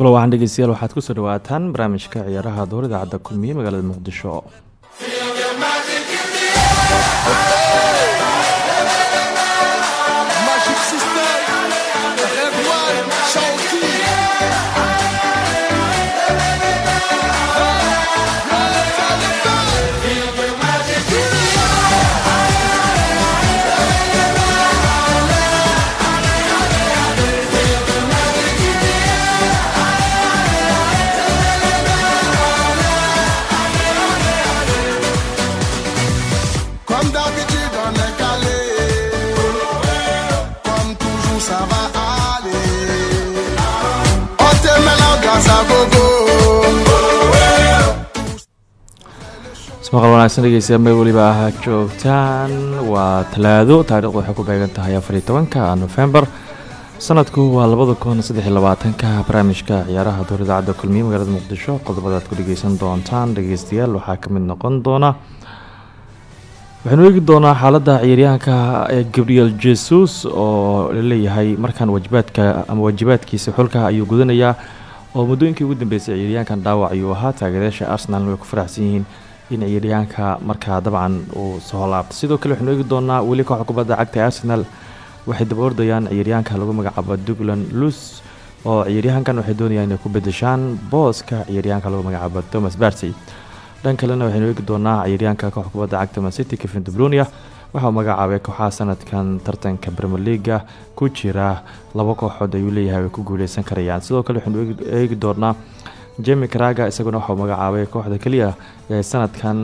kula waxaan dhegeystayaal waxaad ku soo dhawaataan barnaamijka ciyaaraha dowr idaacadda kulmiye magaalada muqdisho wanaagsan dhegeystayaal meel weliba ah joogtaan waa talaado taarikhdu waxay ku beegan tahay afariyo tobanka nofembar sanadku waa labada kun saddexiyo labaatanka barnaamijka ciyaaraha dowr idaacadda kulmiye magaalada muqdisho. Qodobada aad ku dhegeysan doontaan dhegeystayaal waxaa ka mid noqon doona waxaynu eegi doonaa xaaladda ciyaaryahanka gabriel jesus oo la leeyahay markaan wajibaadka ama waajibaadkiisa xulka ayuu gudanayaa oo muddooyinkii ugu dambeysay ciyaaryahankan dhaawac ayuu ahaa. Taageerayaasha arsenal way ku faraxsan yihiin in ciyaaryahanka markaa dabcan uu soo laabto. Sidoo kale waxaynu eegi doonaa weli kooxda kubadda cagta arsenal waxay daba ordayaan ciyaaryahanka lagu magacaabo duglan lus oo ciyaaryahankan waxay doonayaan inay ku bedeshaan booska ciyaaryahanka lagu magacaabo thomas barty dhan kalena waxaynu eegi doonaa ciyaaryahanka kooxda kubadda cagta mancity kevin debrunia waxauu magacaabay kooxaha sanadkan tartanka premier leaga ku jira laba kooxood ayuu leeyahay ay ku guuleysan karayaan. Sidoo kale waxaynu eegi- doonaa jemi karaga isaguna waxauu magacaabay kooxda keliya ee sanadkan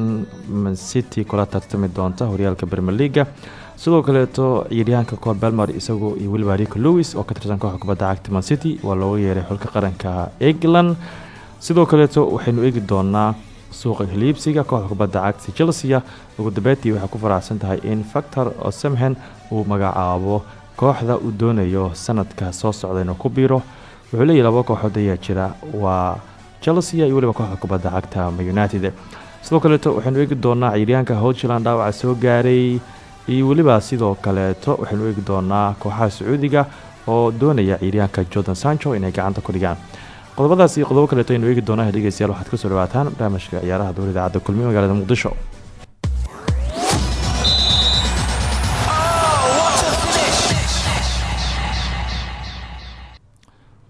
mancity kula tartami doonta horyaalka premier leaga sidoo kaleeto ciyaaryahanka col belmar isagu iyo weliba lewis oo ka tirsan kooxda kubadda cagta mancity waa looga yeeray xulka qaranka england. Sidoo kaleeto waxaynu eegi doonaa suuqa hiliibsiga kooxda kubadda cagta chelsea ugu dambeyntii waxay ku faraxsan tahay in factor osemhen uu magacaabo kooxda uu doonayo sanadka soo socda inuu ku biiro. Wuxuu leeyahy laba kooxood ayaa jira waa chelsea iyo weliba kooxda kubadda cagta united. Sidoo kaleeto waxaynu eegi doonaa ciyaaryahanka howjland dhaawaca soo gaaray iyo weliba sidoo kaleeto waxaynu eegi doonaa kooxaha sacuudiga oo doonaya ciyaaryahanka jordan sancho inay gacanta ku dhigaan qodobadaas iyo qodobo kaleeto aynu eegi doonaa dhegeystayaal waxaad ku soo dhawaataan barnaamijka ciyaaraha dowr idaacadda kulmiye magaalada muqdisho.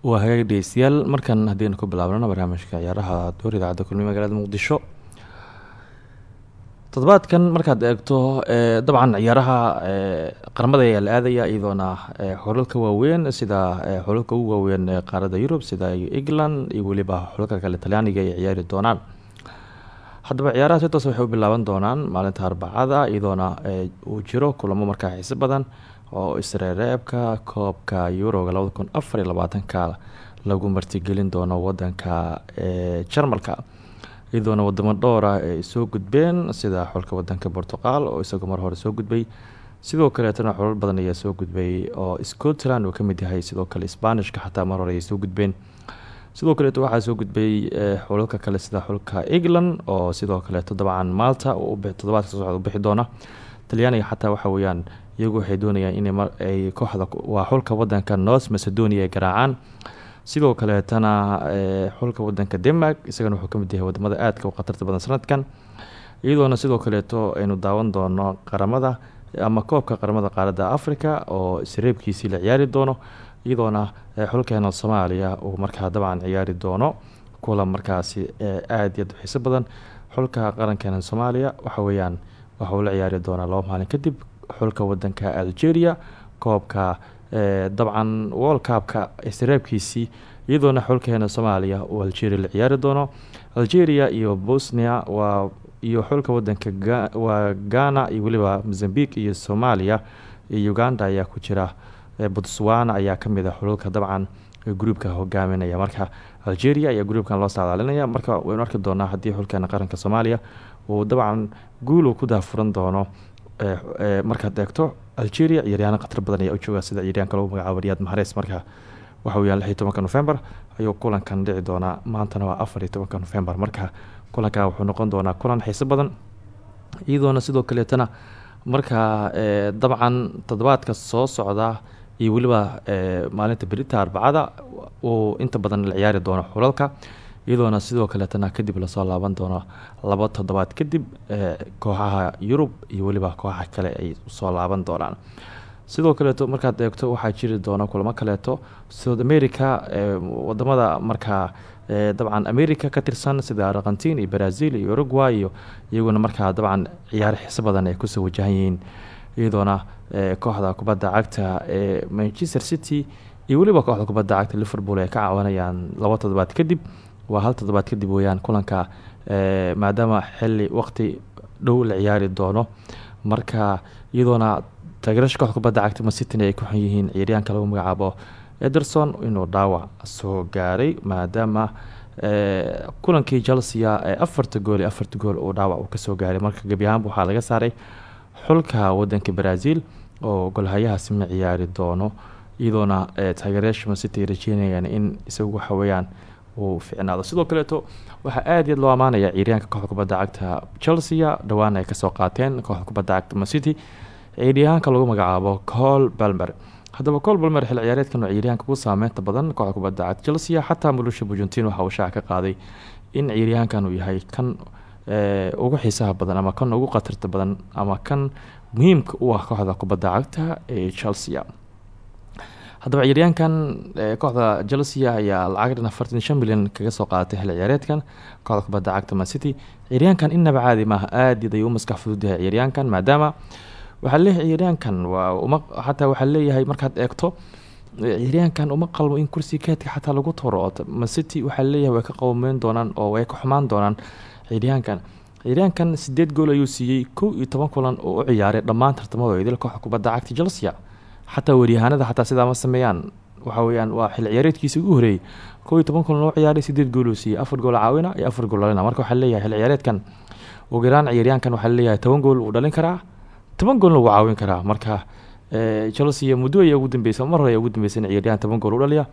Waa hagaag dhegeystayaal markan haddaynu ku bilaabnana barnaamijka ciyaaraha dowr idaacadda kulmiye magaalada muqdisho toddobaadkan markaad eegto ee, dabcan ciyaaraha ee, qaramada ayaa la aadaya iyadoona ee, xulalka waaweyn sida xulalka ugu waaweyn ee qaaradda yurub sida england iyo weliba xulalka kale talyaaniga ay ciyaari doonaan. Haddaba ciyaaraha si toos waxay u bilaaban doonaan maalinta arbacada iyadoona uu jiro kulamo markaa xiiso badan oo isreereebka koobka yuroga labada kun afar iyo labaatanka lagu martigelin doono wadanka jarmalka iyadoona wadamo dhowra ay soo gudbeen sida xulka wadanka portuqal oo isagoo mar hore soo gudbay sidoo kaleetana xulal badan ayaa soo gudbay oo scotland uu ka mid sidoo kale sbanishka xataa mar hore ayay soo gudbeen. Sidoo kaleeto waxaa soo gudbay eh, xulalka kale sida xulka england oo sidoo kaleeto dabcan malta toddobaadka soo socda u bixi doona. Talyaaniga xataa waxa weeyaan iyagu waxay doonayaan inay kooxda waa xulka wadanka north macedonia ay sidoo kaleetana ee, xulka wadanka denmark isagana wuxuu ka mid yahay waddamada aadka u khatarta badan sanadkan. Iyadoona sidoo kaleeto aynu daawan doono qaramada ama koobka qaramada qaaradda africa oo isreebkiisii la ciyaari doono. Iyadoona ee, xulkeena soomaaliya uu markaa dabcan ciyaari doono kulan markaasi aad iyo xiiso badan. Xulka qarankeena soomaaliya waxa weeyaan waxa uu la ciyaari doonaa laba maalin kadib xulka wadanka algeria koobka dabcan world cupka isreebkiisii iyadoona xulkeena soomaaliya uu algeria la ciyaari doono. Algeria iyo bosnia iyo xulka wadanka waa ghana iyo weliba mozambique iyo soomaaliya iyo uganda ayaa ku jira. Botswana ayaa ka mid ah xululka dabcan gruubka hogaaminaya. Marka algeria ayaa gruubkan loo saadaalinaya. Marka waynu arki doonaa haddii xulkeena qaranka soomaaliya uu dabcan guul uu ku daafuran doono markaad eegto algeria ciyaaryahaano khatar badan ayaa u jooga sida ciyaaryahanka lagu magacaabo riyaad maharees marka waxa weyaan lix iyo tobanka november ayuu kulankan dhici doonaa. Maantana waa afar iyo tobanka november. Marka kulanka wuxuu noqon doonaa kulan xiiso badan iyadoona sidoo kaleetana marka dabcan toddobaadka soo socda iyo weliba maalinta berita arbacada uu inta badan la ciyaari doono xulalka iyadoona sidoo kaleetana kadib la soo laaban doono laba toddobaad kadib kooxaha yurub iyo weliba kooxaha kale ay soo laaban doonaan. Sidoo kaleeto markaad eegto waxaa jiri doona kulamo kaleeto. South america waddamada markaa dabcan america ka tirsan sida argentin iyo brazil iyo uruguay iyo iyaguna markaa dabcan ciyaar badan ay ku soo wajahan yihiin iyadoona kooxda kubadda cagta ee manchester city iyo weliba kooxda kubadda cagta liverpool ay ka caawinayaan laba toddobaad kadib waa hal toddobaad kadib weyaan kulanka maadaama xili waqti dhow la ciyaari doono. Marka iyadoona taageerasha kooxda kubadda cagta masityn ay ku xun yihiin ciyaaryahanka lagu magacaabo ederson inuu dhaawac soo gaaray maadaama kulankii chelsea ee afarta gool iyo gool uu dhaawac uu ka soo gaaray. Marka gebi ahaanba waxaa laga saaray xulka wadanka brazil oo golhayahaasi ma ciyaari doono iyadoona taageerayaasha masity ay rajeynayaan in isagu waxaweyaan uu ficnaado sidoo kaleeto waxaa aada iyaad loo amaanaya ciyaaryahanka kooxda kubadda cagta chelsea dhowaan ay ka soo qaateen kooxda kubadda cagta masity ciyaaryahaanka lagu magacaabo col balmer haddaba col balmer xil ciyaareedkan waa ciyaaryahanka ugu saameynta badan kooxda kubadda cagta chelsea xataa mulusha bugentin waxa uu shaaca ka qaaday in ciyaaryahankan uu yahay kan ugu xiisaha badan ama kan ugu khatarta badan ama kan muhiimka u ah kooxda kubadda cagta ee chelsea haddaba ciyaaryahankan kooxda chelsea ayaa lacag dhan afartan shan milyan kaga soo qaadatay xil ciyaareedkan kooxda kubadda cagta mancity ciyaaryahankan inaba caadi maaha aada ayuu u maskax fudud yahay ciyaaryahankan maadaama waxaa leeyahay ciyaaryahankan waa uma xataa waxaa leeyahay markaad eegto ciyaaryahankan uma qalmo in kursi keedka xataa lagu toro mancity waxaa leeyahay way ka qawmeyn doonaan oo way ka xumaan doonaan ciyaaryahankan. Ciyaaryahankan sideed gool ayuu siiyey kow kulan oo u ciyaaray dhammaan tartamada idil kooxda kubadda cagta chelsea xataa waryahanada xataa sidaa ma sameeyaan. Waxa weyaan waa xil ciyaareedkiisa ugu horeeyey kow iyo toban kulan oo ciyaaray sideed gool uu siiyey afar gool caawina iyo afar gool dhalina. Marka waxaa leeyahay xil ciyaareedkan ugu yaraan ciyaaryahankan waxaa leeyahay toban gool uu dhalin karaa toban goolna wuu caawin karaa. Marka chelsea muddo ayaa ugu dambeysa mar hore ayaa ugu dambeysay in ciyaaryahan toban gool u dhaliya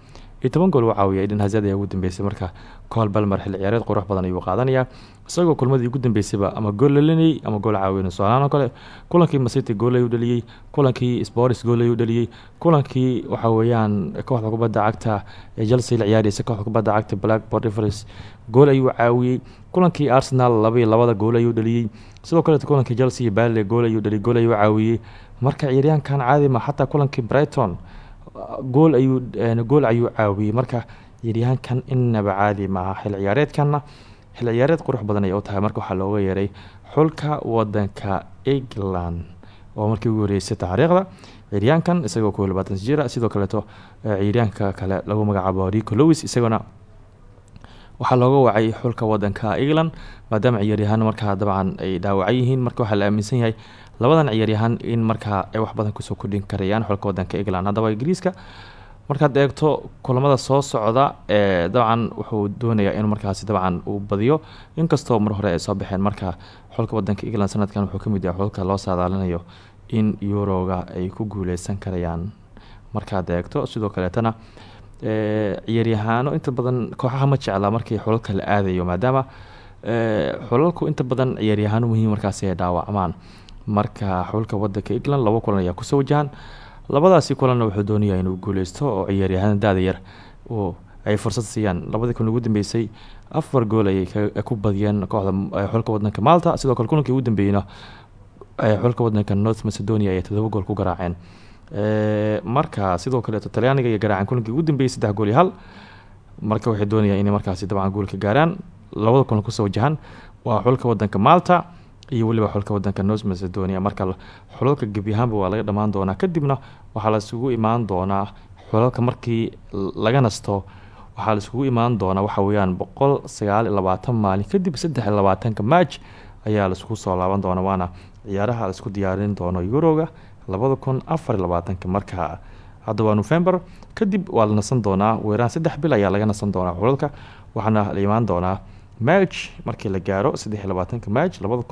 iyo toban gool uu caawiya eden hazard ayaa ugu dambeysay marka col balmer xil ciyaareed qurux badan ayuu qaadanayaa. Isagoo kulmadii ugu dambeysayba ama gool lalinayay ama gool caawin soalaan kale kulankii masity gool ayuu dhaliyey kulankii sports gool ayuu dhaliyey kulankii waxa weeyaan kooxda kubadda cagta ee chelsea la ciyaareysa kooxda kubadda cagta blackboard rivers gool ayuu caawiyey kulankii arsenal laba iyo labada gool ayuu dhaliyey sidoo kaleeto kulankii chelsea balle gool ayuu dhaliyey gool ayuu caawiyey marka ciyaaryahankan caadi ma xataa kulankii brighton gool ayuu gool ayuu caawiyey. Marka ciyaaryahankan inaba caadi maaha xil ciyaareedkanna xil ciyaareed qurux badan ay u tahay. Marka waxaa looga yeeray xulka wadanka england oo markii ugu horeysay taariikhda ciyaaryahankan isagoo kow labaatan jira sidoo kaleeto ciyaaryahanka kale lagu magacaabo rico lowis isagona waxaa looga wacay xulka wadanka england maadaama ciyaaryahaan markaa dabcan ay dhaawacan yihiin. Marka waxaa la aaminsan yahay labadan ciyaaryahaan in markaa ay wax badan ku soo kordhin karayaan xulka wadanka england. Haddaba ingiriiska markaad eegto kulamada soo socda ee dabcan wuxuu doonayaa in markaasi dabcan uu badiyo. Inkastoo mar hore ay soo baxeen marka xulka wadanka england sanadkan wuxuu ka mid yahay xulka loo saadaalinayo in yuroga ay ku guuleysan karayaan. Markaad eegto sidoo kaleetana ciyaaryahaano inta badan kooxaha ma jecla markii xulalka la aadayo maadaama xulalku inta badan ciyaaryahaano muhiim markaasi ay dhaawacmaan marka xulka wadanka england laba kulan ayaa ku soo wajahan. Labadaasi kulanna wuxuu doonayaa inuu guuleysto oo ciyaaryahaana daada yar oo ay fursad siiyaan. Labadii kun ugu dambeysay afar gool ayay ku badiyeen kooxda xulka wadanka malta. Sidoo kale kulankii ugu dambeeyeyna xulka wadanka north macedonia ayay todoba gool ku garaaceen. Marka sidoo kaleeto talyaaniga iyo garaaceen kulankii ugu dambeeyey saddex gool iyo hal. Marka waxay doonayaan inay markaasi dabcan goolka gaaraan. Labada kulan ku soo wajahan. Waa xulka wadanka malta iyo weliba xulka wadanka north macedonia. Marka xulalka gebi ahaanba waa laga dhammaan doonaa. Kadibna waxaa laisugu imaan doonaa xulalka markii laga nasto. Waxaa laisugu imaan doonaa waxa weyaan boqol sagaal maalin. Kadib saddex iyo labaatanka maaj ayaa la isku soo laaban doona waana ciyaaraha la isku diyaarin doono yuroga labada kun afar iyo labaatanka november kadib waa la nasan doonaa. Weeraan saddex bil ayaa laga nasan doonaa xulalka waxaana la imaan doonaa march markii la gaaro saddex labaatanka march labada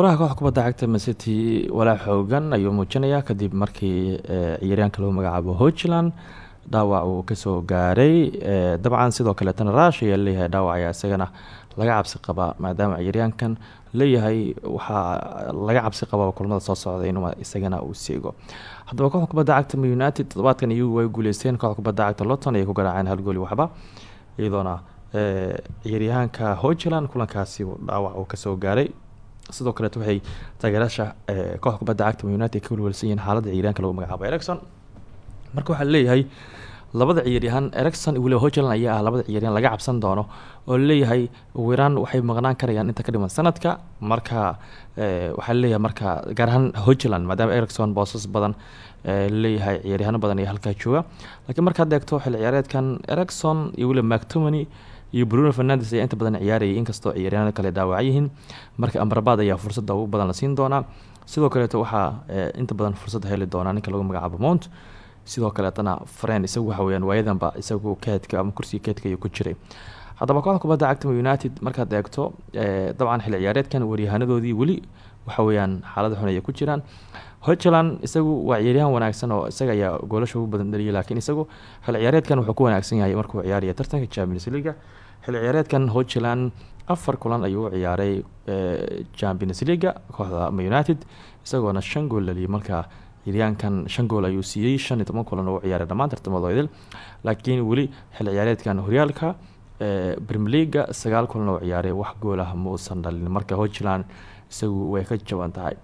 tababaraha kooxda kubadda cagta mancity walaac xoogan ayuu muujinayaa kadib markii eh, ciyaaryahanka lagu magacaabo hochland dhaawac uu ka soo gaaray. Eh, dabcan sidoo kaleetana ayaa leeyahay dhaawac ayaa isagana laga cabsi qabaa maadaama ciyaaryahankan leeyahay waxaa laga cabsi qabaa kulamada soo socda inuu isagana uu seego. Haddaba kooxda kubadda cagta united toddobaadkan iyagu way guuleysteen kooxda kubadda cagta loton ayay ku garaaceen hal gooli waxba iyadoona eh, ciyaaryahanka hochland kulankaasi dhaawac uu ka soo gaaray sidoo kaleet waxay taageeraasha eh, kooxda kubadda cagta united ka welwelsan yihiin xaaladda ciyaaryahanka lagu magacaabo. Ericson marka waxaa leeyahay labada ciyaaryahan ericson iyo weliba hochland ayaa ah labada ciyaaryahan laga cabsan doono oo leeyahay wiiraan waxay maqnaan karayaan inta ka dhiman sanadka. Marka eh, waxaa leeyahay marka gaar ahaan hochland maadaama ericson boosas badan eh, leeyahay ciyaaryahano badan ayaa halkaa jooga. Laakiin markaad eegto xil ciyaareedkan ericson iyo weliba mactomany iyo bruno fernandes ayaa inta badan ciyaarayay inkastoo ciyaaryahanada kale yihiin. Marka amrabaad ayaa fursadda ugu badan la siin doonaa. Sidoo kaleeto waxaa eh, inta badan fursad heli doonaa ninka lagu magacaabo mount. Sidoo kaleetana fren isagu waxa weyaan waayadanba isagu keedka ama kursiga keedka ayuu ku jiray. Haddaba kooxda kubadda cagta united markaad eegto eh, dabcan xil ciyaareedkan waryahanadoodii weli waxa weeyaan xaalada xun ku jiraan. Hochland isagu waa ciyaaryahan wanaagsan oo isaga ayaa goolasha badan dhaliyay laakiin isagu xil ciyaareedkan wuxuu ku wanaagsan yahay markuu ciyaaraya tartanka champions league xil ciyaareedkan hochland afar kulan ayuu u ciyaaray eh, champions league kooxda united isagoona shan gool dhaliyay marka ciyaaryahankan shan gool ayuu siiyey shan iyo toban kulan u ciyaaray dhammaan tartamadoo idil. Laakiin weli xil ciyaareedkan horyaalka eh, premier leaga sagaal kulan oo ciyaaray wax gool ah ma dhalin marka hochland isagu way ka jaban tahay.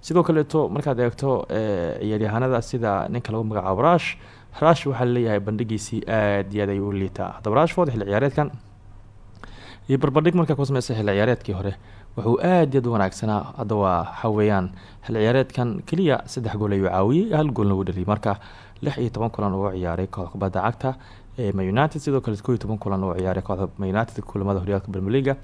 Sidoo kaleeto markaad eegto eh, ciyaaryahanada sida ninka lagu magacaabo rush rush waxaa leeyahay bandhigiisii aad iyo aad u liitaa rashford xil ciyaareedkan iyo barbardhig markaa ku sameysay xil ciyaareedkii hore wuxuu aad iyo aad u wanaagsanaa hadda waa xil ciyaareedkan keliya saddex gool ayuu caawiyey hal goolna wuu dhaliyay marka lix iyo toban kulan oo ciyaaray kooxda kubadda cagta ee Man United sidoo kale koo iyo toban kulan oo ciyaaray kooxda Man United kulamada horyaalka League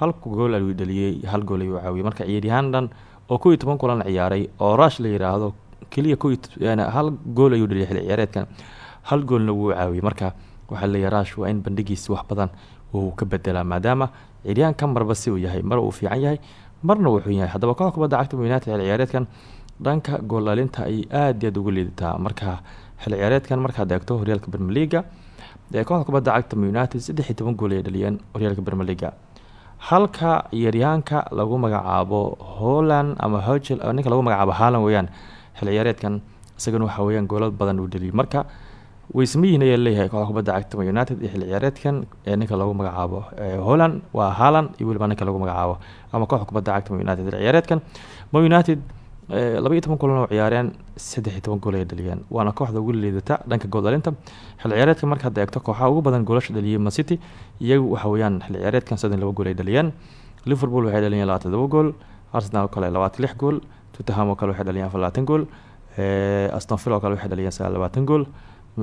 hal gool ayuu dhaliyay hal gool ayuu caawiyey. Marka ciyaaryahan dhan oo koo iyo toban kulan ciyaaray oo rush la yiraahdo keliya yaani hal gool ayuu dhaliyay xil ciyaareedkan. Hal goolna wuu caawiyey. Marka waxaa leeyahay rush waa in bandhigiisa wax badan uu ka bedelaa maadaama ciyaaryahanka marba si uu yahay mar uu fiican yahay marna wuxuu yahay. Haddaba kooxda kubadda cagta United xil ciyaareedkan dhanka gool dhalinta ay aad iyo aad ugu liidataa marka xil ciyaareedkan markaad eegto horyaalka League ee kooxda kubadda cagta United saddex iyo toban gool ay dhaliyeen horyaalka League halka ciyaaryahanka lagu magacaabo Holland ama Hojel ninka lagu magacaabo Haaland weeyaan xil ciyaareedkan isagana waxa weeyaan goolal badan uu dhaliyay. Marka weysmayihin ayaa leeyahay kooxda kubadda cagta United iyo xil ciyaareedkan ee ninka lagu magacaabo Holland waa Haaland iyo weliba ninka lagu magacaabo ama kooxda kubadda cagta United. Xil ciyaareedkan Man United ee, laba iyo kulan oo ciyaareen saddex iyo toban gool ay dhaliyeen waana kooxda ugu liidata dhanka gool dhalinta xil ciyaareedka markaad eegto kooxaha ugu badan goolasha dhaliyay Man City iyagu waxa weeyaan xil ciyaareedkan gool ay dhaliyeen. Liverpool waxay dhaliyeen labaatan todoba gool Arsenal kale labaatan lix gool Tottenham kale waxay dhaliyeen afar labaatan gool ee, Aston Villa oo kale waxay dhaliyeen sagaal iyo labaatan gool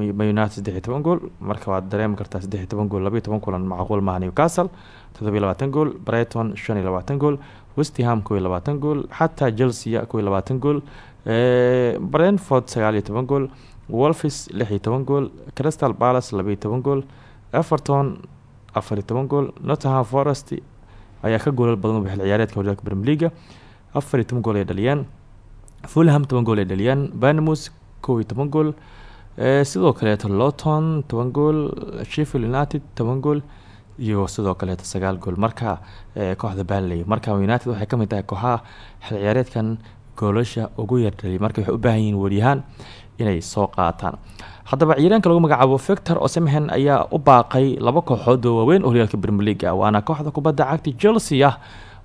United saddex iyo toban gool. Marka waad dareemi kartaa saddex iyo toban gool laba iyo toban kulan macquul maaha Newcastle. Toddoba iyo labaatan gool Brighton shan iyo labaatan gool West Ham kow iyo labaatan gool xataa Chelsea kow iyo labaatan gool ee, Brentford sagaal iyo toban gool Wolves lix toban gool Crystal Palace laba iyo toban gool Everton afar iyo toban gool Nottingham Forest ayaa ka goolal badan xil ciyaareedka horyaalka premier leaga afar iyo toban gool ay dhaliyeen fulham toban gool ay dhaliyeen banmus kow toban gool sidoo kaleeto lowton toban gool sheffield united toban gool iyo sidoo kaleeto sagaal gool. Marka kooxda banley marka united waxay ka mid tahay kooxaha xil ciyaareedkan goolasha ugu yardhaliyay marka waxay u baahan yihiin waryahaan inay soo qaataan. Haddaba ciyaaraanka lagu magacaabo victor osemhen ayaa u baaqay laba kooxood oo waaweyn oo horyaalka ah waana kooxda kubadda cagta chelsea ah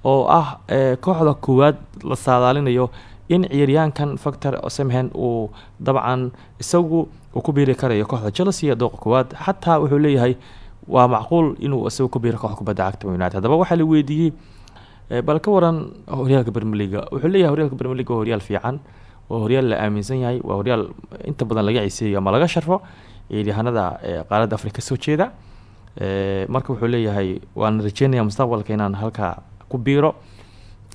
oo ah kooxda koowaad la saadaalinayo in ciyaaryahankan victor osemhen uu dabcan isagu uu ku biiri karayo kooxda chelsea dooqa koowaad. Xataa wuxuu leeyahay waa macquul inuu isagu ku biiro kooxda cagta united. Haddaba waxaa la weydiiyey bal ka waran horyaalka leaga wuxuu leeyahay horyaalka league waa horyaal fiican waa horyaal la aaminsan yahay waa horyaal inta badan laga ciseeyo ama laga sharfo. Ciyaaryahanada qaaradda afrika ka soo jeeda. Marka wuxuu leeyahay waan rajeynaya mustaqbalka inaan halkaa ku biiro.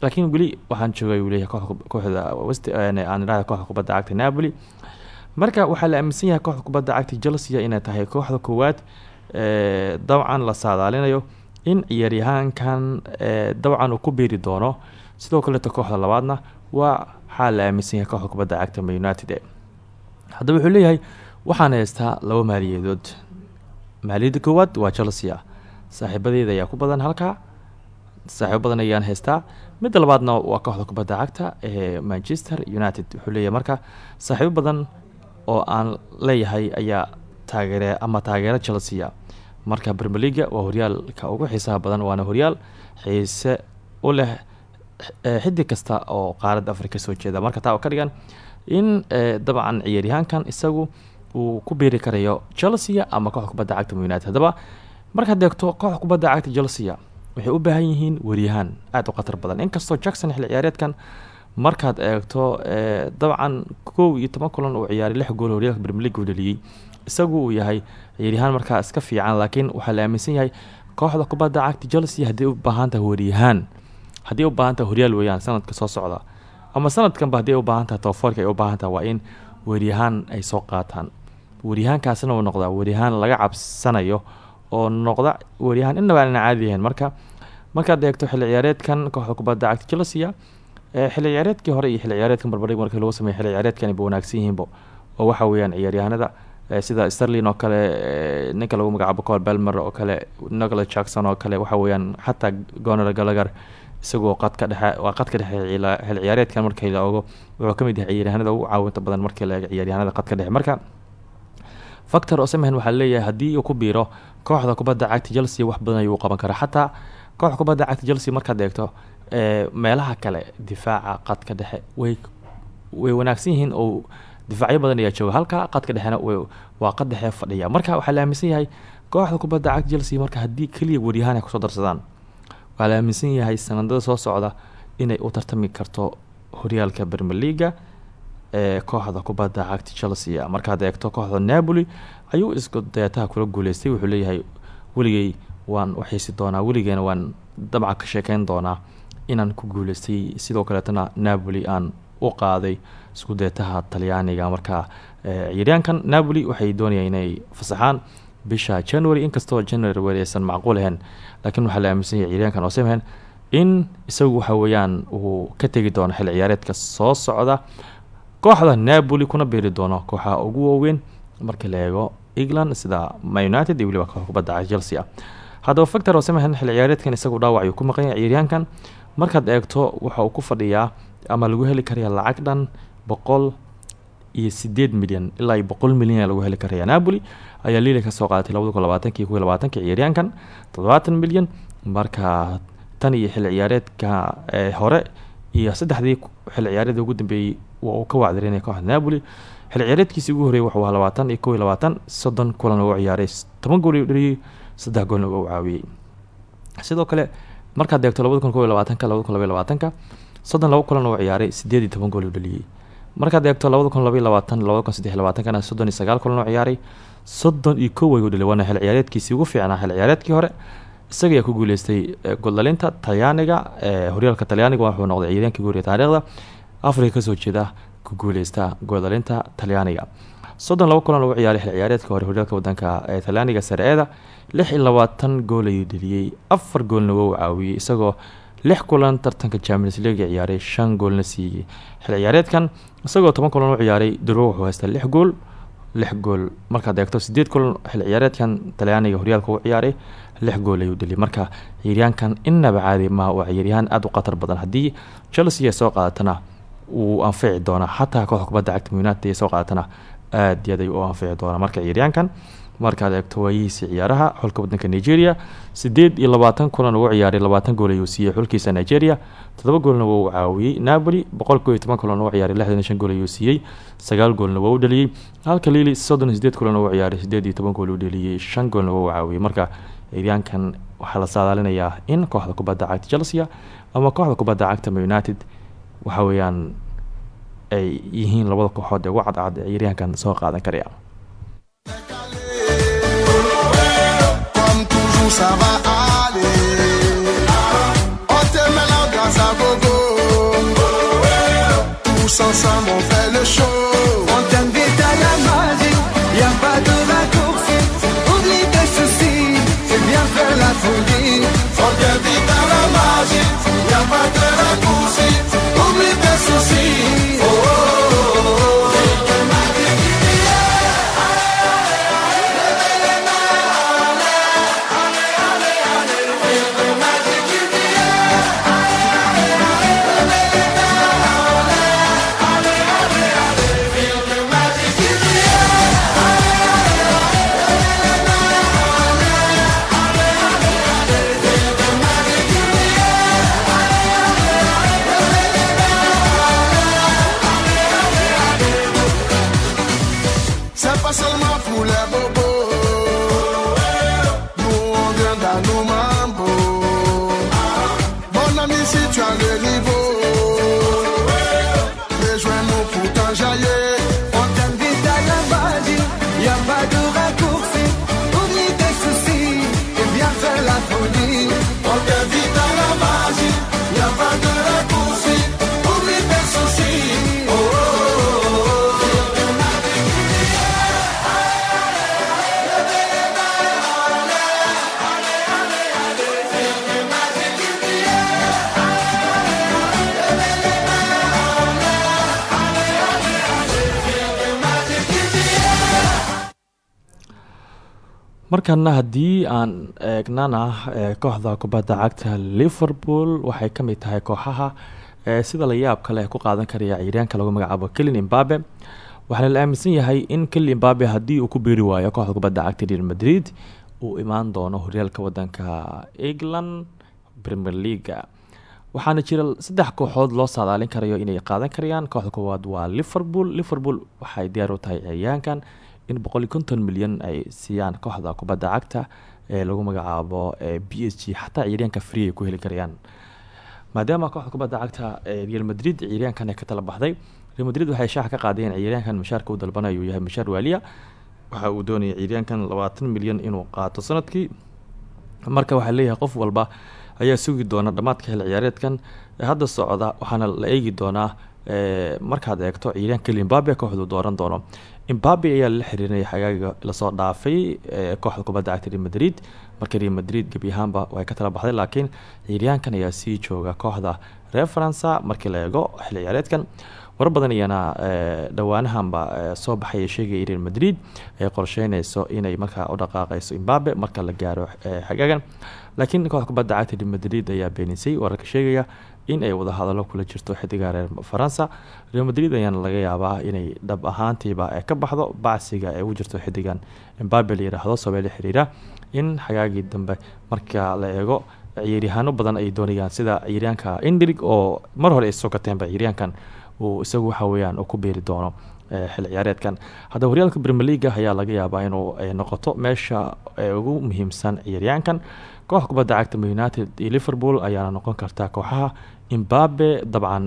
Laakiin weli waxaan joogay uu leeyahay kooxda west aan idhahda kooxda cagta napoli marka waxaa la aaminsan yahay kooxda kubadda cagta chelsea inay tahay kooxda koowaad dabcan la saadaalinayo in ciyaaryahaankan dabcan uu ku biiri doono. Sidoo kaleeto kooxda labaadna waa waxaa la aaminsan yahay kooxda kubadda cagta ma united haddaba wuxuu leeyahay waxaan haystaa laba maaliyadood. Maaliyadda koowaad waa chelsea saaxiibadeeda ayaa ku badan halkaa. Saaxiibo ayaan haystaa. Midda labaadna waa kooxda kubadda cagta ee manchester united. Wuxuu leeyahay marka saaxiibo badan oo aan leeyahay ayaa taageere ama taageero chelsea marka premier leaga waa horyaalka ugu xiisaha badan waana horyaal xiise u leh xidig kasta oo qaaradda afrika soo jeeda. Marka taa oo ka dhigan in dabcan ciyaaryahaankan isagu uu ku biiri karayo chelsea ama kooxda kubadda cagta united. Haddaba markaad eegto kooxda kubadda cagta chelsea waxay u baahan yihiin waryahaan aada u khatar badan. Inkastoo jackson xilli ciyaareedkan markaad eegto dabcan kow iyo toban kulan uu ciyaaray lix gool horyaalka league uu dhaliyey isagu uu yahay ciyaaryahaan markaa iska fiican laakiin waxaa la aaminsan yahay kooxda kubadda cagta chelsea haddii u baahan tahay waryahaan haddii u baahan tahay horyaal weeyaan sanadka soo socda. Ama sanadkanba haddii ay u baahan tahay tobafoorka ay u baahan tahay waa in waryahaan ay soo qaataan. Waryahaankaasina uu noqdaa waryahaan laga cabsanayo oo noqda waryahaan inaba aanan caadi ahayn. Marka markaad eegto xilli ciyaareedkan kooxda kubadda cagta chelsea xilli ciyaareedkii hore iyo xilli ciyaareedkan barbardhig markii lagu sameeyay xilli ciyaareedkani ba wanaagsan yihiinba oo waxa weeyaan ciyaaryahanada sida sterlin oo kale ninka lagu magacaabo col belmer oo kale nicolas jackson oo kale waxa weeyaan xataa goner galagar isagoo qadka dhexe waa qadka dhexe xil ciyaareedkan markii la ogo wuxuu ka mid yahay ciyaaryahanada ugu caawinta badan markii la eego qadka dhexe. Marka factor osemhen waxaa leeyahay haddii uu ku biiro kooxda kubadda cagta chelsea wax badan ayuu qaban karaa. Xataa kooxda kubadda cagta chelsea markaad eegto meelaha kale difaaca qadka dhexe. Way way wanaagsan yihiin oo difaacyo badan ayaa jooga. Halka qadka dhexena waa qad dhexe fadhiya. Marka waxaa la aaminsan yahay kooxda kubadda cagta chelsea marka haddii keliya waryahaan ay ku soo darsadaan waxaa la aaminsan yahay sanadada soo socda inay u tartami karto horyaalka bermer leaga ee kooxda kubadda cagta chelsea markaad eegto kooxda napoli ayuu isku dayataha kula guuleystay. Wuxuu leeyahay weligay waan u xiisi doonaa weligeena waan dabcan ka sheekeyn doonaa inaan ku guuleystay sidoo kaleetana napoli aan u qaaday isku dayataha talyaaniga. Marka ciyaaryaankan napoli waxay doonayaan inay fasaxaan bisha january. Inkastoo january weli aysan macquul ahayn laakiin waxaa la aaminsan yahay ciyaaryaankan osemhen in isagu waxa uu ka tegi doono xil ciyaareedka soo socda. Kooxda napoli kuna biiri doono kooxaha ugu waaweyn markii la eego england sida united iyo weliba kubadda chelsea ah. Haddaba factor osemhen xil ciyaareedkan isagu dhaawac ayuu ku maqan yahay ciyaaryaankan markaad eegto waxa uu ku fadhiyaa ama lagu heli karaya lacag dhan boqol iyo sideed milyan ilaa iyo boqol milyan lagu heli karaya napoli ayaa liili ka soo qaadatay labada kun labaatanki kuwi labaatanki ciyaaryaankan toddobaatan milyan. Marka tan iyo xilli ciyaareedka hore iyo saddexdii xilli ciyaareedii ugu dambeeyey waa uu ka wacdirinaya kooxda napoli xilli ciyaareedkiisii ugu horreeyay wuxuu ahaa labaatan iyo kow iyo labaatan soddon kulan uu ciyaaray toban gool uu dhaliyey saddex goolna uu sidoo kale markaad eegto labada kun iyo labaatanka labada kun labaiy labaatanka soddon laba kulan uu ciyaaray sideed iyo toban gool uu dhaliyey markaad eegto labada kun labaiy labaatan labada kun saddex sagaal kulan uu ciyaaray soddon iyo kow ayuu dhaliyay waana xil ciyaareedkiisii ugu fiicnaa xil ciyaareedkii hore isaga ayaa ku guuleystay gooldhalinta talyaaniga horyaalka talyaaniga wuxuu noqday ciidaankii guuriya taariikhda. Afrika ka soo jeeda ku guuleysta gooldhalinta talyaaniga soddon laba kulan lagu ciyaaray xil ciyaareedka hore horyaalka wadanka ee talyaaniga sare-eeda lix iyo labaatan gool ayuu dheliyey afar goolna waa caawiyey isagoo lix kulan tartanka champions league ciyaaray shan goolna siiyey xil ciyaareedkan isagoo toban kulan u ciyaaray durbo wuxuu haystaa lix gool lix gool. Markaad eegto sideed kulan xil ciyaareedkan talyaaniga horyaalka u ciyaaray lix gool ayuu dheliyay marka ciyaaryahankan innaba caadi ma waa ciyaaryahaan aada u khatar badan. Haddii chelsea ay soo qaadatana wuu anfici doonaa. Xataa cagta united ay soo qaadatana aad ay u anfici doonaa. Marka ciyaaryahankan markaad eegto waayihiisa ciyaaraha xulka wadanka nigeria. Sideed iyo labaatan kulan ugu ciyaaray labaatan gool ayuu siiyey xulkiisa nigeria. Toddoba goolna waa uu caawiyey napoli boqol koo iyo toban kulan ugu ciyaaray lixdan iyo shan gool ayuu siiyey. Sagaal goolna waa u halka lili soddon kulan ugu ciyaaray sideed iyo toban gool uu dhaliyey. Shan goolna waa uu caawiyey. Marka ciyaaryahankan waxaa la saadaalinayaa in kooxda kubadda cagta chelsea ama kooxda kubadda cagta united waxa weeyaan ay yihiin labada kooxood ee ugu cadcad ee ciyaaryahankan soo qaadan karaya markana haddii aan eegnana ee, kooxda kubadda cagta liverpool waxay ka mid tahay kooxaha ee, sida la yaab kale ku qaadan karaya ciyaaryaanka lagu magacaabo kelin imbabe waxaana la aaminsan yahay in kelin imbabe haddii uu ku biiri waayo kooxda kubadda cagta real madrid uu imaan doono horyaalka wadanka england premier leaga waxaana jira saddex kooxood loo saadaalin karayo inay qaadan karayaan kooxda koowaad waa liverpool. Liverpool waxay diyaar u tahay ciyaaryahankan in boqol iyo konton milyan ay siiyaan kooxda kubadda cagta ee lagu magacaabo b s g xataa ciyaaryahanka free ku heli karayaan. Maadaama kooxda kubadda cagta ee real madrid ciyaaryahankan ay ka tala real madrid waxay shaaxa ka qaadeen ciyaaryahankan mushaarka u dalbanayo yahay mushaar waaliya waxa uu doonayay ciyaaryahankan labaatan milyan inuu qaato sannadkii. Marka waxaa leeyahay qof walba ayaa sugi doona dhammaadka xil ciyaareedkan ee hadda socda waxaana la eegi doonaa ee, markaad eegto ciyaaryahanka imbabe kooxdu dooran doono imbabe ayaa lala xiriirinaya xagaaga la soo dhaafay ee, kooxda kubadda cagta real madrid. Marka real madrid gebi ahaanba way ka tala baxday laakiin ciyaaryahankan ayaa sii jooga kooxda reer faransa markii la eego xil ciyaareedkan warar badan ayaana ee, dhowaanahanba ee, soo baxaya sheegaya real madrid ay qorsheyneyso inay markaa u dhaqaaqeyso imbabe marka la gaaro ee, xagaagan. Laakiin kooxda kubadda cagta real madrid ayaa beenisay wararka sheegaya in ay wada hadallo kula jirto xidiga reer faransa. Real madrid ayaana laga yaabaa inay dhab ahaantiiba ee ka baxdo bacsiga ee ugu jirto xidigan imbabe la yidhaahdo sabee la xiriira in xagaagii dambe marka la eego ciyaaryahaano badan ay doonayaan sida ciyaaryahanka indrig oo mar hore ay soo gateenba ciyaaryahankan uu isagu waxa weeyaan uu ku beeri doono ee, xil ciyaareedkan. Haddaba horyaalka premier leaga ayaa laga yaabaa inuu ay noqoto meesha ee ugu muhiimsan ciyaaryahankan. Kooxda kubadda cagta united iyo liverpool ayaana noqon karta kooxaha imbabe dabcan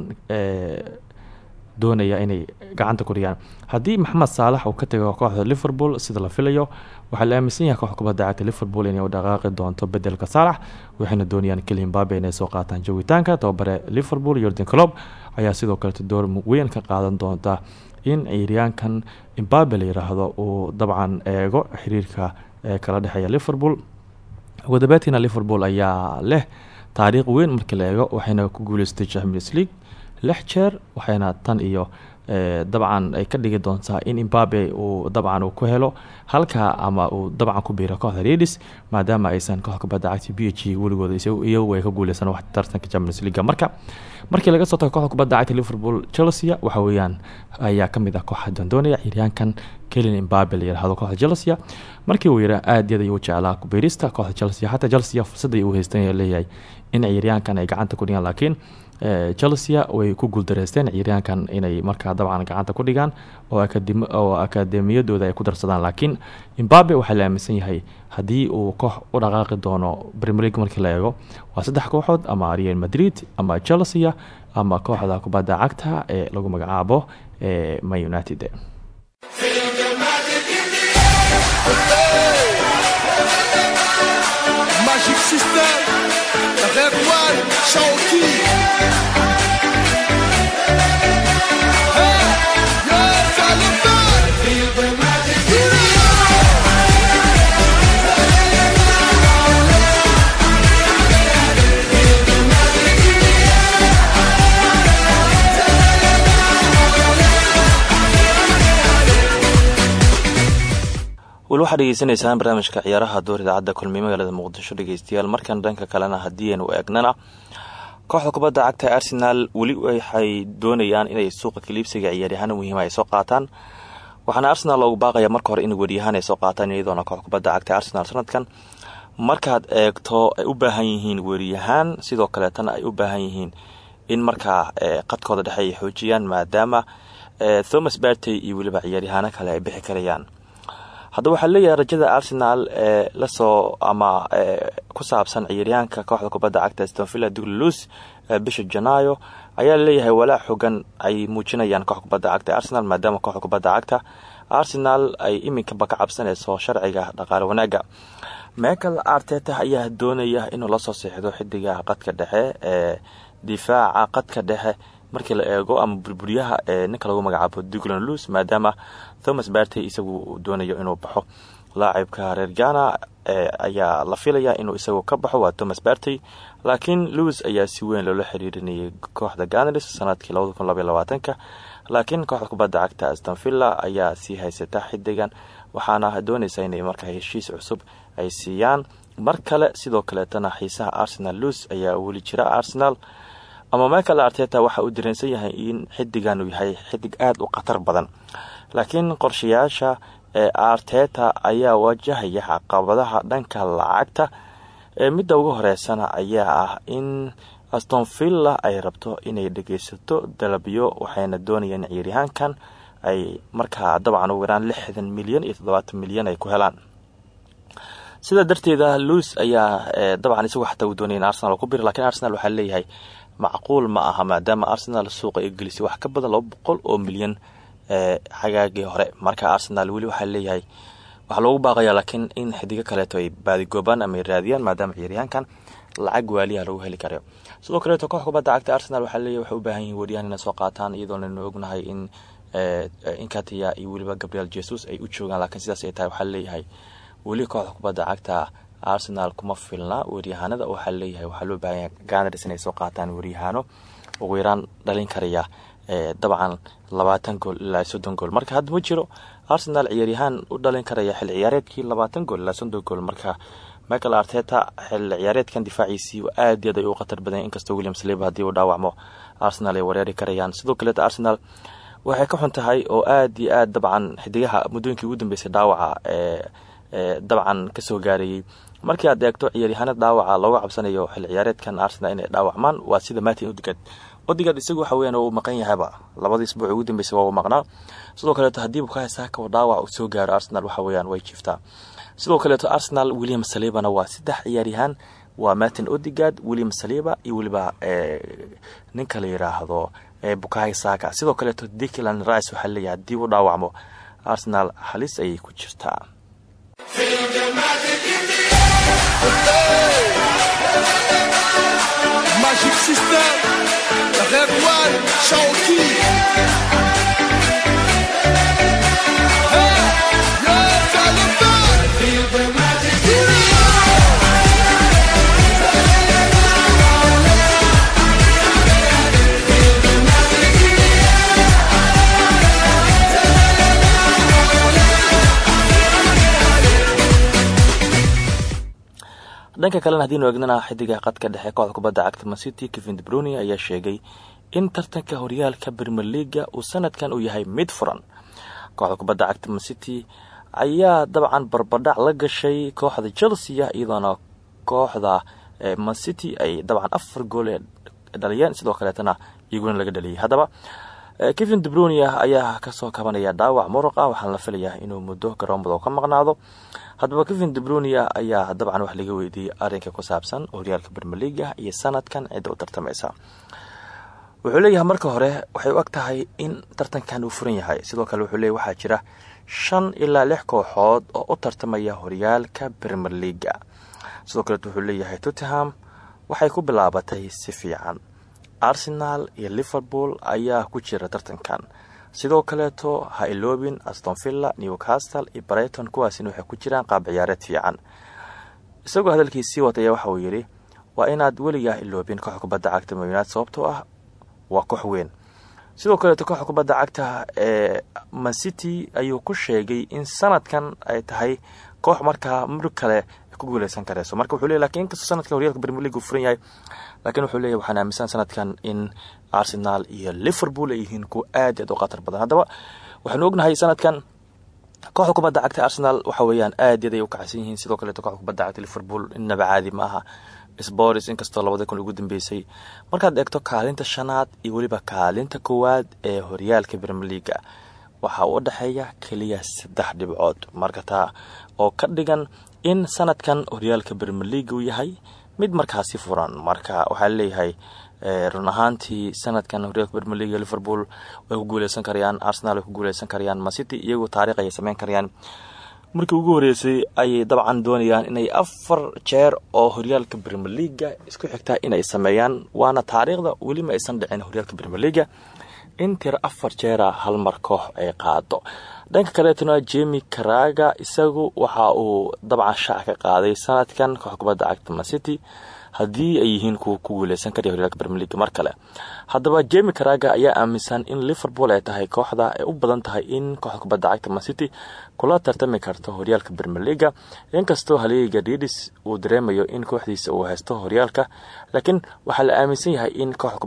doonaya inay gacanta ku dhigaan haddii maxamed saalax uu ka tago kooxda liverpool sida la filayo waxaa la aaminsan yahay kooxda kubadda liverpool inay u dhaqaaqi doonto bedelka saalax waxayna doonayaan keliya mbabe inay soo qaataan joogitaanka tababare liverpool yordan clob ayaa sidoo kaleto door weyn ka qaadan doonta in ciiryaankan imbabe la yiraahdo uu dabcan eego xiriirka kala dhexeeya liverpool. Ugu liverpool ayaa leh taariikh weyn markii la eego waxayna ku guuleystay champions league lix jeer waxayna tan iyo dabcan ay ka dhigi doontaa in imbabe uu dabcan uu ku helo halka ama uu dabcan ku biiro kooxda redis maadaama aysan koox kubadda cagta b h weligooda iyagu ka guuleysan wax tartanka champions league marka markii laga soo tago kooxda kubadda cagta liverpool chelsea waxa weeyaan ayaa ka mid ah kooxa doondoonaya ciiryaankan kelin imbabe la yiraahdo kooxda chelsea markii uu yira aad yada u jeclaa kubiirista kooxda chelsea xataa chelsea fursadday uu haystan leeyahay in ciiryaankan ay gacanta ku dhigaan laakiin chelsea way ku guuldareysteen ciiryaankan inay markaa dabcan gacanta ku dhigaan oo akadeemiyadooda ay ku darsadaan. Laakiin imbabe waxaa la aaminsan yahay haddii uu koox u dhaqaaqi doono premier league markii la eego waa saddex kooxood ama real madrid ama chelsea ama kooxda kubadda cagta ee lagu magacaabo ee man united Weli waxaad dhegeysanaysaan barnaamijka ciyaaraha door idaacadda kulmiye magaalada muqdisho dhegeystayaal markan dhanka kalena haddii aynu eegnana kooxda kubadda cagta arsenal weli waxay doonayaan inay suuqa kaliibsiga ciyaaryahaana muhiima ay soo qaataan. Waxaana arsenal loogu baaqaya marka hore in weriyahaan ay soo qaataan iyadoona kooxda kubadda cagta arsenal sanadkan. Markaad eegto ay u baahan yihiin weriyahaan sidoo kaleetana ay u baahan yihiin in markaa qadkooda dhexe ay xoojiyaan maadaama thomas bartey iyo weliba ciyaaryahaano kale ay bixi karayaan haddaba waxaa leeyahay rajada arsenal ee la soo ama ku saabsan ciyaaryahanka kooxda kubadda cagta stonvilla duglus bisha janaayo ayaa leeyahay walaac xogan ay muujinayaan kooxda kubadda cagta arsenal maadaama kooxda kubadda cagta arsenal ay iminkaba ka cabsanayso sharciga dhaqaale wanaaga michael arteta ayaa doonaya inuu la soo seexdo xidiga qadka dhexe ee difaaca qadka dhexe markii la eego ama burburyaha ee ninka lagu magacaabo duglan lus maadaama thomas bartey isagu doonayo inuu baxo laacibka reer ghana ayaa la filaya inuu isagu ka baxo waa thomas bartey laakiin lewis ayaa si weyn loola xiriirinayay kooxda ganars sannadkii labada laakiin kooxda kubadda cagta astonvilla ayaa sii haysata xidigan waxaana doonaysa inay markaa heshiis cusub ay siiyaan. Mar kale sidoo kaleetana xiisaha arsenal lus ayaa weli jira arsenal ama michael arteta waxa uu dareensan yahay in xidigan uu yahay xidig aada u khatar badan. Laakiin qorshayaasha ee arteta ayaa wajahaya caqabadaha dhanka lacagta. Ee midda ugu horeysana ayaa ah in astonvilla ay rabto inay dhegeysato dalabyo waxayna doonayaan ciyaaryahaankan ay markaa dabcan ugu yaraan lixdan milyan iyo toddobaatan milyan ay ku helaan. Sidaa darteeda luis ayaa dabcan isagu xataa uu doonaya arsenal ku biro lakiin arsenal waxaa leeyahay macquul ma aha maadaama arsenal suuqa ay wax ka badan laba boqol oo milyan xagaagii hore. Marka arsenal weli waxaa leeyahay waxaa loogu baaqaya laakiin in xidigo kaleeto ay baadigoobaan ama raadiyaan maadaama ciyaaryahankan lacag waaliyaha lagu heli karayo sidoo kaleeto koox kubadda cagta arsenal waxaa leeyahay waxay u baahan yihiin weriyahan inay soo qaataan iyadoonaynu ognahay in inkatia iyo weliba gabriel jesus ay u joogaan laakiin sidaas ay tahay waxaa leeyahay weli kooxda kubadda cagta arsenal kuma filna. Weryahaanada waxaa leeyahay waxaa loo baahanya ganars inay soo qaataan weryahaano ugu yaraan dhalin karaya dabcan labaatan gool ilaa soddon gool. Marka hadda ma jiro ciyaaryahaan u dhalin karaya xil ciyaareedkii labaatan gool ilaa soddon gool. Marka michael arteta xil ciyaareedkan difaaciisii aad aad u khatar badan inkastoo william saliba haddii uu dhaawacmo arsenal ay wareeri karayaan. Sidoo kaleeta arsenal waxay ka xun oo aad iyo aad dabcan xidigaha muddooyinkii ugu dambeysay dhaawaca ee dabcan ka soo gaarayay markii aad eegto ciyaaryahaanada dhaawaca looga cabsanayo xil ciyaareedkan arsenal inay dhaawacmaan waa sida martin odigad odigad isagu waxa weyan uu maqan yahayba. Labadii isbuuc ugu dambeysay waa uu maqnaa. Sidoo kaleeto haddii bukayo saaka dhaawac uu soo gaaro arsenal waxa weeyaan way jiiftaa. Sidoo kaleeto arsenal william salibana waa saddex ciyaaryahaan waa martin odigad william saliba iyo weliba ninka la yiraahdo ee bukayo saka. Sidoo kaleeto dickland rice waxaa leeyahay haddii u dhaawacmo arsenal halis ayay ku jirtaa Magic System, Red One, Shawty. Dhanka kalena haddiinu eegnana xidiga qadka dhexe kooxda kubadda cagta mancity kevin debruni ayaa sheegay in tartanka horyaalka premier leaga uu sanadkan uu yahay mid furan. Kooxda kubadda cagta mancity ayaa dabcan barbadhac la gashay kooxda chelsea iyadoona kooxda mancity ay dabcan afar gool dhaliyeen sidoo kaleetana iyaguna laga dhaliyay. Haddaba kevin debruni ayaa ka soo kabanaya dhaawac muruq ah waxaana la filayaa inuu muddo garoomada ka maqnaado haddaba kevin debrunia ayaa dabcan wax laga weydiiyey arinka ku saabsan horyaalka leaga iyo sanadkan cidda u tartamaysa. Wuxuu leeyahay marka hore waxay u eg tahay in tartankan uu furan yahay. Sidoo kale wuxuu leeyahy waxaa jira shan ilaa lix kooxood oo u tartamaya horyaalka premier leaga sidoo kaleet wuxuu leeyahay tottenham waxay ku bilaabatay si fiican. Arsenal iyo liverpool ayaa ku jira tartankan sidoo kaleeto ha iloobin astonvilla newcastle iyo brighton kuwaasina waxay ku jiraan qaab ciyaareed fiican. Isagoo hadalkiisii wataya waxa uu yidhi waa inaad weligaa iloobin kooxa kubadda cagta munited sababtoo ah waa koox weyn. Sidoo kaleeto kooxa kubadda cagta ee mancity ayuu ku sheegay in sanadkan ay tahay koox markaa mar kale ku guuleysan kareyso marka wuxuu leey laakiin inkastoo sanadkan horyaalka league uu furan yahay laakiin wuxuu leeyahy waxaan aaminsan sanadkan in arsenal iyo liverpool ay yihiin kuwa aad aad u badan. Haddaba waxaanu ognahay sanadkan kooxda kubadda cagta arsenal waxa weeyaan aad aad ay u kacsan yihiin. Sidoo kaleeto kooxda kubadda cagta liverpool innaba caadi ma aha. Sporis inkastoo labada kun ugu dambeysay. Markaad eegto kaalinta shanaad iyo weliba kaalinta koowaad ee horyaalka premier leaga waxaa u dhexeeya keliya saddex dhibcood. Marka taa oo ka dhigan in sanadkan horyaalka premier leaga uu yahay mid markaasi furan marka waxaa leeyahay run ahaantii sanadkan horyaalka leaga liverpool way ku guuleysan karayaan arsenal way ku guuleysan karayaan mancity iyagu taariikh ayay sameyn karayaan. Markii ugu horeysay ayay dabcan doonayaan inay afar jeer oo horyaalka premier leaga isku xigtaa inay sameeyaan waana taariikhda welima aysan dhicin horyaalka premier leaga in tira afar jeera hal mar koox ay qaado. Dhanka kaleetona jemi karaga isagu waxa uu dabcan shaac ka qaaday sanadkan koox kubadda cagta mancity ay yihiin kuwa ku guuleysan karaya horyaalka league mar kale. Haddaba jemi karaga ayaa aaminsan in liverpool ay tahay kooxda ay u badan tahay in kooxda kubadda cagta kula tartami karto horyaalka leaga inkastoo haliiga ridis uu dareemayo in kooxdiisa uu haysto horyaalka laakiin waxaa la aaminsan yahay in kooxda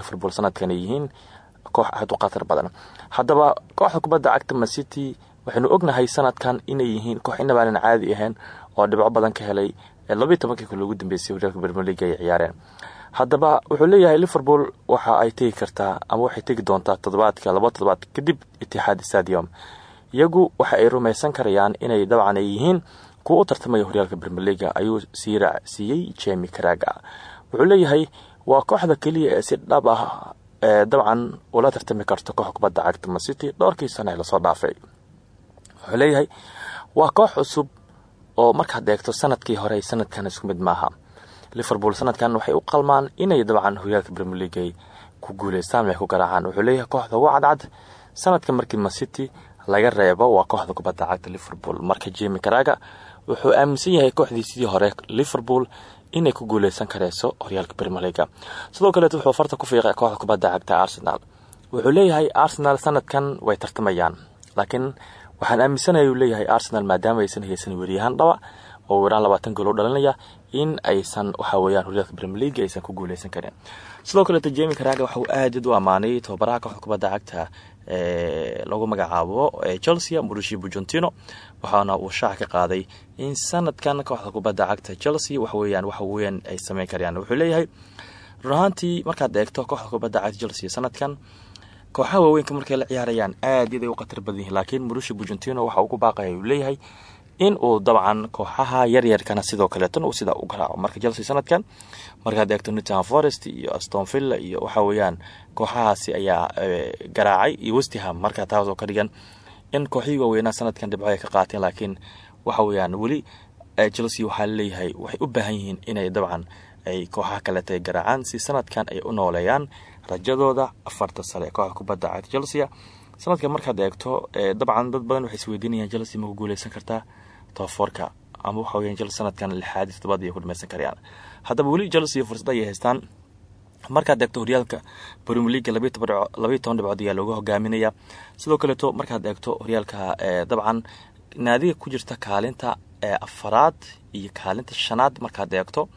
liverpool sanadkan yihiin koox aad u khatar badan. Haddaba kooxda kubadda cagta mancity waxaynu ognahay sanadkan inay yihiin koox inabaanan caadi ahayn oo dhibco badan ka helay labayi tobankii kun ugu dambeysay horyaalka league ay ciyaareen. Haddaba wuxuu leeyahay liverpool waxa ay tegi kartaa ama waxay tegi doontaa toddobaadka laba toddobaad kadib itixaad stadium. Iyagu waxa ay rumaysan karayaan inay dabcan yihiin kuwa u tartamaya horyaalka leaga ayuu sii raacsiiyey jemi karaga wuxuu leeyahay waa kooxda keliya ee si dhab ah dabcan ula tartami karto koox kubadda cagta mancity dhowrkii sana ee la soo dhaafay. Wuxuu leeyahay waa koox cusub oo markaad eegto sannadkii hore sanadkan isku mid maaha. Liverpool sanadkan waxay u qalmaan inay dabcan horyaalka premier league ay ku guuleystaan ay ku garaacaan. Wuxuu leeyahay kooxda ugu cadcad sanadka markii mancity laga reebo waa kooxda kubadda cagta liverpool. Marka jemi karaga wuxuu aaminsan yahay kooxdii sidii hore liverpool inay ku guuleysan kareyso horyaalka premier leaga sidoo kaleet wuxuu farta ku fiiqay kooxda kubadda cagta arsenal. Wuxuu leeyahay arsenal sanadkan way tartamayaan laakiin waxaan aaminsanaya uu leeyahay arsenal maadaama aysan haysan weriyahaan dhaba oo weraan labaatan gool u dhalinaya in aysan waxa weeyaan horyaalka league aysan ku guuleysan karin. Sidoo kaleeto jemi karaga waxa uu aadad u ammaanay tababaraha kooxda cagta lagu magacaabo chelsea murishi bujontino waxaana uu shaac ka qaaday in sanadkan kooxda kubadda cagta chelsea waxaweyaan wax weyn ay sameyn karayaan wuxuu leeyahay run ahaantii markaad eegto kooxda kubadda cagta chelsea sanadkan kooxaha waaweynka markay la ciyaarayaan aad yaday u khatar badan yihiin laakiin murishi bujontino waxa uu ku baaqaya uu leeyahay in uu dabcan kooxaha yaryarkana sidoo kaleetona uu sidaa u garaaco. Marka chelsea sanadkan markaad eegto newtown forest iyo aston villa iyo waxa weeyaan kooxahaasi ayaa garaacay iyo westham marka taasoo ka dhigan in kooxihii waaweynaa sanadkan dhibco ay ka qaateen laakiin waxa weeyaan weli chelsea waxaa la leeyahay waxay u baahan yihiin inay dabcan ay kooxaha kaleeta garaacaan si sanadkan ay u nooleeyaan rajadooda afarta sare kooxda kubadda cagta chelsea. Sanadkan markaad eegto dabcan dad badan waxay isweydiinayaan chelsea ma ku guuleysan kartaa tobafoorka ama waxa weyan chelsea sanadkan lixaad iyo toddobaad ayay ku dhamaysan karayaan haddaba weli chelsea fursad ayay haystaan markaad eegto horyaalka premier leaga labayo toban dhibcood ayaa looga hogaaminaya. Sidoo kaleeto markaad eegto horyaalka dabcan naadiga ku jirta kaalinta afaraad iyo kaalinta shanaad markaad eegto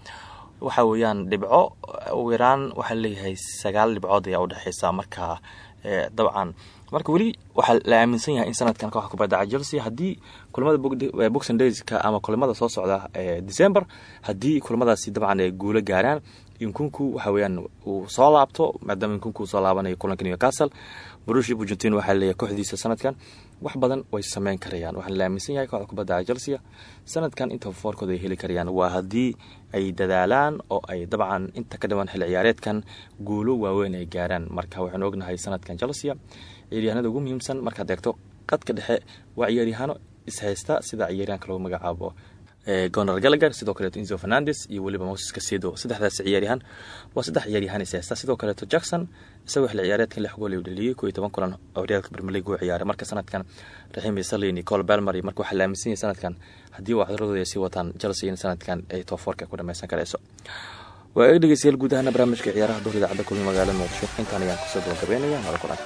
waxa weeyaan dhibco ugu yaraan leeyahay sagaal dhibcood ayaa udhexeysa marka dabcan. Marka weli waxaa la aaminsan yahay in sanadkan kooxda kubadda chelsea haddii kulamada boxing dayska ama kulamada soo socda december haddii kulamadaasi dabcan ay guulo gaaraan inkunku waxa weeyaan uu soo laabto maadaama inkunku soo laabanayo kulanka newcastle. Brushi bugentin waxaa leeyahay kooxdiisa sanadkan. Wax badan way sameyn karayaan waxaana la aaminsan yahay kooxda kubadda chelsea sanadkan inta foorkooda ay heli karayaan waa haddii ay dadaalaan oo ay dabcan inta ka dhiman xil ciyaareedkan guulo waaweyn ay gaaraan. Marka waxaanu ognahay sanadkan chelsea ciyaaryahanada ugu muhiimsan markaad eegto qadka dhexe waa ciyaaryahaano ishaysta sida ciyaaryahanka lagu magacaabo gonor galagar sidoo kaleeto inzo fernandes iyo weliba moses casedo saddexdaas ciyaaryahan waa saddex ciyaaryahan ishaysta sidoo kaleeto jackson isagoo xil ciyaareedkan lix gool uu dhaliyey koo iyo kulan. Horyaalka premier league uu ciyaaray. Marka sanadkan raxim sali nicol belmary marka waxaa la aaminsan yahay sanadkan haddii waxdaradooda ay sii wataan chelsea in sanadkan ay toofoorka ku dhameysan karayso. Waa eeg dhegeystayaal guud ahaana barnaamijka ciyaaraha duhur idaacadda kulmi magaalada muqdisho. Intaan ayaan ku soo gabagabeynaya nala kulan